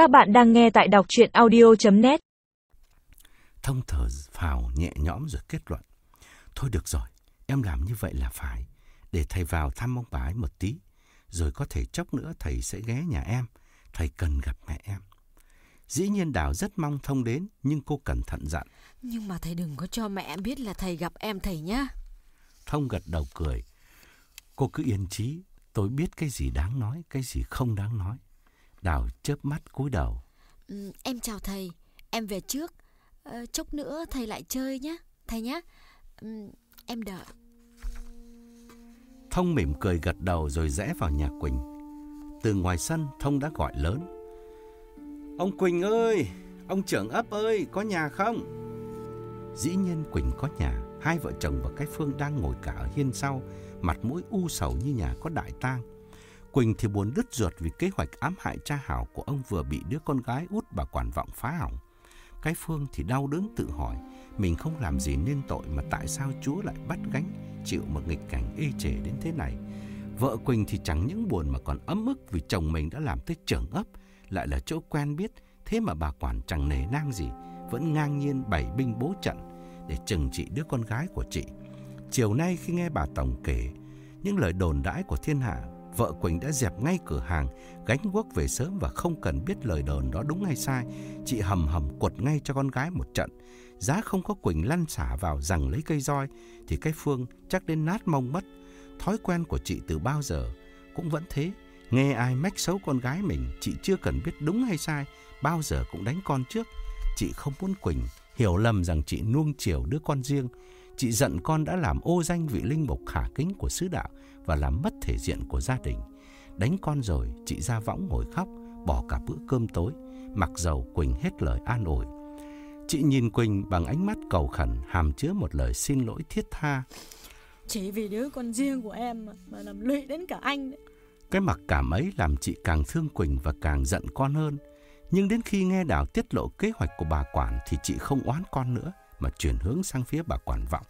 Các bạn đang nghe tại đọc chuyện audio.net Thông thở phào nhẹ nhõm rồi kết luận. Thôi được rồi, em làm như vậy là phải. Để thầy vào thăm ông bà ấy một tí. Rồi có thể chốc nữa thầy sẽ ghé nhà em. Thầy cần gặp mẹ em. Dĩ nhiên Đào rất mong Thông đến, nhưng cô cẩn thận dặn. Nhưng mà thầy đừng có cho mẹ biết là thầy gặp em thầy nhá. Thông gật đầu cười. Cô cứ yên trí, tôi biết cái gì đáng nói, cái gì không đáng nói. Đào chớp mắt cúi đầu. Ừ, em chào thầy, em về trước. Ờ, chốc nữa thầy lại chơi nhé, thầy nhé. Ừ, em đợi. Thông mỉm cười gật đầu rồi rẽ vào nhà Quỳnh. Từ ngoài sân, Thông đã gọi lớn. Ông Quỳnh ơi, ông trưởng ấp ơi, có nhà không? Dĩ nhiên Quỳnh có nhà, hai vợ chồng và cái Phương đang ngồi cả ở hiên sau, mặt mũi u sầu như nhà có đại tang. Quỳnh thì buồn đứt ruột vì kế hoạch ám hại cha Hảo của ông vừa bị đứa con gái út bà quản vọng phá hỏng. Cái Phương thì đau đớn tự hỏi, mình không làm gì nên tội mà tại sao Chúa lại bắt gánh chịu một nghịch cảnh ê chề đến thế này. Vợ Quỳnh thì chẳng những buồn mà còn ấm ức vì chồng mình đã làm tới trưởng ấp, lại là chỗ quen biết, thế mà bà quản chẳng nề nang gì, vẫn ngang nhiên bày binh bố trận để trừng trị đứa con gái của chị. Chiều nay khi nghe bà Tổng kể những lời đồn đãi của thiên hạ, vợ Quỳnh đã dẹp ngay cửa hàng, gánh guốc về sớm và không cần biết lời đồn đó đúng hay sai. Chị hầm hầm quật ngay cho con gái một trận. Giá không có Quỳnh lăn xả vào rằng lấy cây roi, thì cái Phương chắc đến nát mông mất. Thói quen của chị từ bao giờ cũng vẫn thế. Nghe ai mách xấu con gái mình, chị chưa cần biết đúng hay sai, bao giờ cũng đánh con trước. Chị không muốn Quỳnh hiểu lầm rằng chị nuông chiều đứa con riêng. Chị giận con đã làm ô danh vị linh mục khả kính của sứ đạo và làm mất thể diện của gia đình. Đánh con rồi, chị ra võng ngồi khóc, bỏ cả bữa cơm tối, mặc dầu Quỳnh hết lời an ủi. Chị nhìn Quỳnh bằng ánh mắt cầu khẩn, hàm chứa một lời xin lỗi thiết tha. Chỉ vì đứa con riêng của em mà, mà làm lụy đến cả anh đấy. Cái mặc cảm ấy làm chị càng thương Quỳnh và càng giận con hơn. Nhưng đến khi nghe Đào tiết lộ kế hoạch của bà quản thì chị không oán con nữa mà chuyển hướng sang phía bà quản vọng.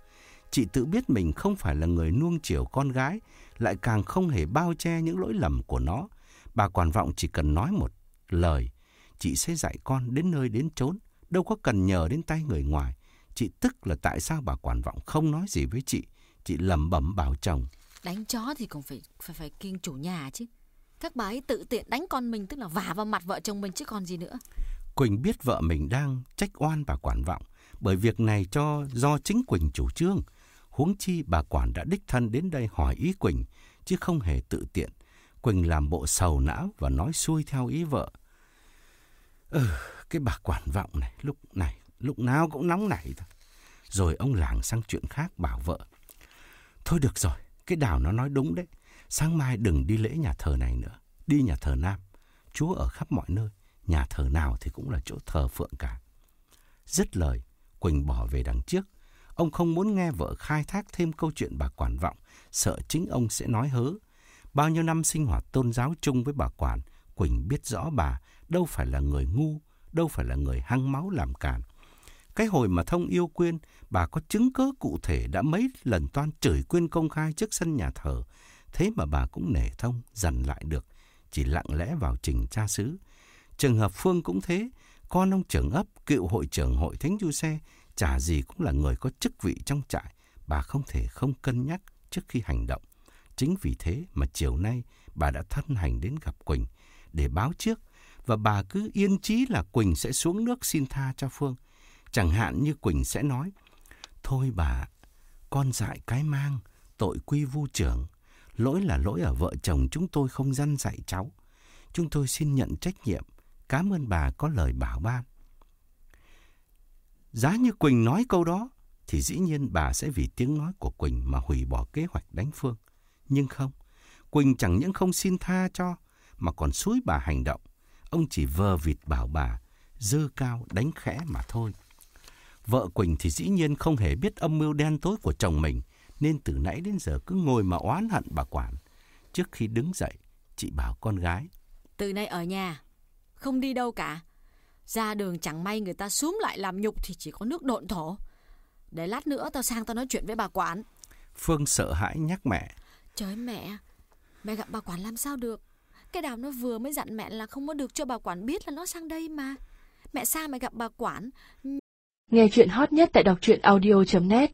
Chị tự biết mình không phải là người nuông chiều con gái, lại càng không hề bao che những lỗi lầm của nó. Bà quản vọng chỉ cần nói một lời, chị sẽ dạy con đến nơi đến chốn, đâu có cần nhờ đến tay người ngoài. Chị tức là tại sao bà quản vọng không nói gì với chị, chị lẩm bẩm bảo chồng. Đánh chó thì cũng phải phải phải kiêng chủ nhà chứ. Các bà ấy tự tiện đánh con mình tức là vả vào mặt vợ chồng mình chứ còn gì nữa. Quỳnh biết vợ mình đang trách oan bà quản vọng, bởi việc này cho do chính Quỳnh chủ trương. Huống chi bà quản đã đích thân đến đây hỏi ý Quỳnh, chứ không hề tự tiện. Quỳnh làm bộ sầu não và nói xuôi theo ý vợ. Ừ, cái bà quản vọng này, lúc này, lúc nào cũng nóng nảy thôi. Rồi ông làng sang chuyện khác bảo vợ. Thôi được rồi, cái đào nó nói đúng đấy. Sáng mai đừng đi lễ nhà thờ này nữa. Đi nhà thờ Nam. Chúa ở khắp mọi nơi. Nhà thờ nào thì cũng là chỗ thờ phượng cả. Dứt lời, Quỳnh bỏ về đằng trước. Ông không muốn nghe vợ khai thác thêm câu chuyện bà quản vọng, sợ chính ông sẽ nói hớ. Bao nhiêu năm sinh hoạt tôn giáo chung với bà quản, Quỳnh biết rõ bà đâu phải là người ngu, đâu phải là người hăng máu làm càn. Cái hồi mà Thông yêu Quyên, bà có chứng cứ cụ thể đã mấy lần toan chửi Quyên công khai trước sân nhà thờ. Thế mà bà cũng nể Thông, dằn lại được, chỉ lặng lẽ vào trình cha xứ. Trường hợp Phương cũng thế, con ông trưởng ấp, cựu hội trưởng hội Thánh Du Xe, chả gì cũng là người có chức vị trong trại. Bà không thể không cân nhắc trước khi hành động. Chính vì thế mà chiều nay bà đã thân hành đến gặp Quỳnh để báo trước và bà cứ yên chí là Quỳnh sẽ xuống nước xin tha cho Phương. Chẳng hạn như Quỳnh sẽ nói, Thôi bà, con dại cái mang, tội quy vu trưởng. Lỗi là lỗi ở vợ chồng chúng tôi không dăn dạy cháu. Chúng tôi xin nhận trách nhiệm. Cảm ơn bà có lời bảo ban. Giá như Quỳnh nói câu đó, thì dĩ nhiên bà sẽ vì tiếng nói của Quỳnh mà hủy bỏ kế hoạch đánh Phương. Nhưng không, Quỳnh chẳng những không xin tha cho, mà còn xúi bà hành động. Ông chỉ vờ vịt bảo bà, dơ cao đánh khẽ mà thôi. Vợ Quỳnh thì dĩ nhiên không hề biết âm mưu đen tối của chồng mình, nên từ nãy đến giờ cứ ngồi mà oán hận bà quản. Trước khi đứng dậy, chị bảo con gái. Từ nay ở nhà, không đi đâu cả. Ra đường chẳng may người ta súm lại làm nhục thì chỉ có nước độn thổ. Để lát nữa tao sang tao nói chuyện với bà quản. Phương sợ hãi nhắc mẹ. Trời mẹ, mẹ gặp bà quản làm sao được? Cái đào nó vừa mới dặn mẹ là không có được cho bà quản biết là nó sang đây mà. Mẹ xa mày gặp bà quản. Nghe chuyện hot nhất tại đọc truyện audio.net